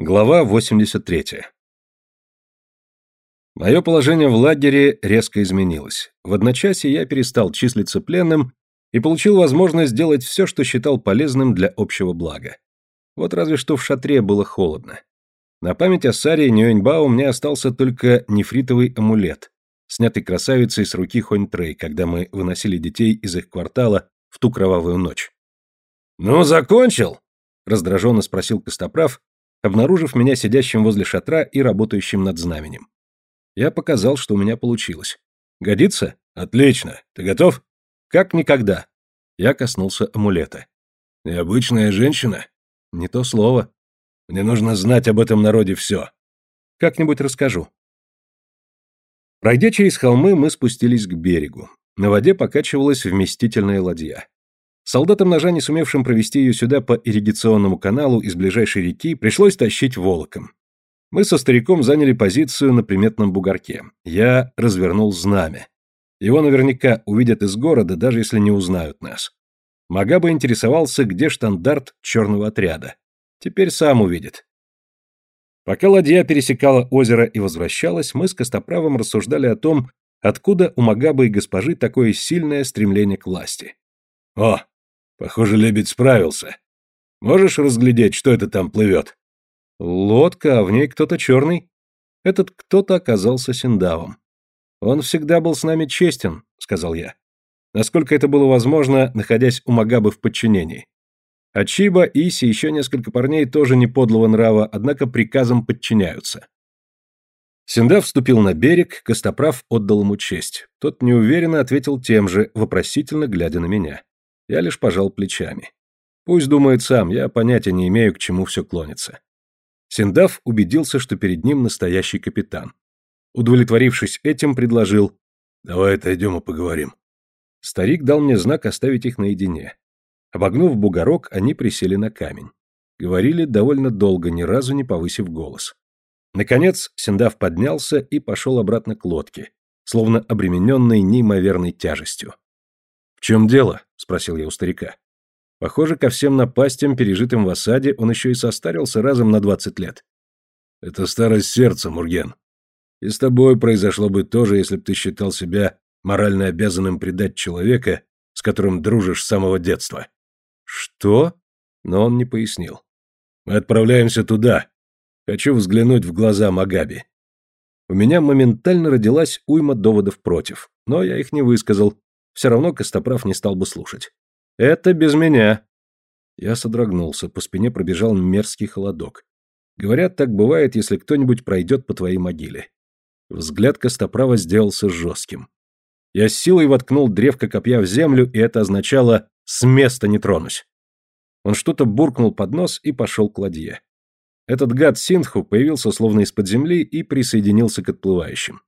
Глава 83. Мое положение в лагере резко изменилось. В одночасье я перестал числиться пленным и получил возможность сделать все, что считал полезным для общего блага. Вот разве что в шатре было холодно. На память о Саре Нюэньбао мне остался только нефритовый амулет, снятый красавицей с руки Хонь-Трей, когда мы выносили детей из их квартала в ту кровавую ночь. «Ну, закончил?» — раздраженно спросил Костоправ, обнаружив меня сидящим возле шатра и работающим над знаменем. Я показал, что у меня получилось. «Годится?» «Отлично. Ты готов?» «Как никогда». Я коснулся амулета. «Необычная женщина?» «Не то слово. Мне нужно знать об этом народе все». «Как-нибудь расскажу». Пройдя через холмы, мы спустились к берегу. На воде покачивалась вместительная ладья. Солдатам ножа, не сумевшим провести ее сюда по ирригационному каналу из ближайшей реки, пришлось тащить волоком. Мы со стариком заняли позицию на приметном бугорке. Я развернул знамя. Его наверняка увидят из города, даже если не узнают нас. Магаба интересовался, где штандарт черного отряда. Теперь сам увидит. Пока ладья пересекала озеро и возвращалась, мы с Костоправом рассуждали о том, откуда у Магабы и госпожи такое сильное стремление к власти. «О, Похоже, лебедь справился. Можешь разглядеть, что это там плывет? Лодка, а в ней кто-то черный. Этот кто-то оказался Синдавом. Он всегда был с нами честен, сказал я. Насколько это было возможно, находясь у Магабы в подчинении. А Чиба, Иси и еще несколько парней тоже не подлого нрава, однако приказам подчиняются. Синдав вступил на берег, Костоправ отдал ему честь. Тот неуверенно ответил тем же, вопросительно глядя на меня. Я лишь пожал плечами. Пусть думает сам, я понятия не имею, к чему все клонится. Синдав убедился, что перед ним настоящий капитан. Удовлетворившись этим, предложил «Давай отойдем и поговорим». Старик дал мне знак оставить их наедине. Обогнув бугорок, они присели на камень. Говорили довольно долго, ни разу не повысив голос. Наконец, Синдав поднялся и пошел обратно к лодке, словно обремененный неимоверной тяжестью. «В чем дело?» — спросил я у старика. Похоже, ко всем напастям, пережитым в осаде, он еще и состарился разом на двадцать лет. «Это старость сердца, Мурген. И с тобой произошло бы то же, если бы ты считал себя морально обязанным предать человека, с которым дружишь с самого детства». «Что?» Но он не пояснил. «Мы отправляемся туда. Хочу взглянуть в глаза Магаби». У меня моментально родилась уйма доводов против, но я их не высказал, все равно Костоправ не стал бы слушать. «Это без меня». Я содрогнулся, по спине пробежал мерзкий холодок. Говорят, так бывает, если кто-нибудь пройдет по твоей могиле. Взгляд Костоправа сделался жестким. Я с силой воткнул древко копья в землю, и это означало «с места не тронусь». Он что-то буркнул под нос и пошел к ладье. Этот гад Синху появился словно из-под земли и присоединился к отплывающим.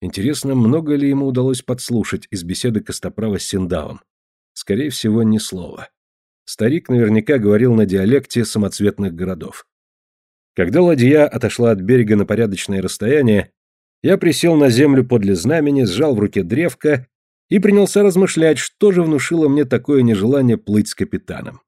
Интересно, много ли ему удалось подслушать из беседы Костоправа с Синдавом? Скорее всего, ни слова. Старик наверняка говорил на диалекте самоцветных городов. Когда ладья отошла от берега на порядочное расстояние, я присел на землю подле знамени, сжал в руке древко и принялся размышлять, что же внушило мне такое нежелание плыть с капитаном.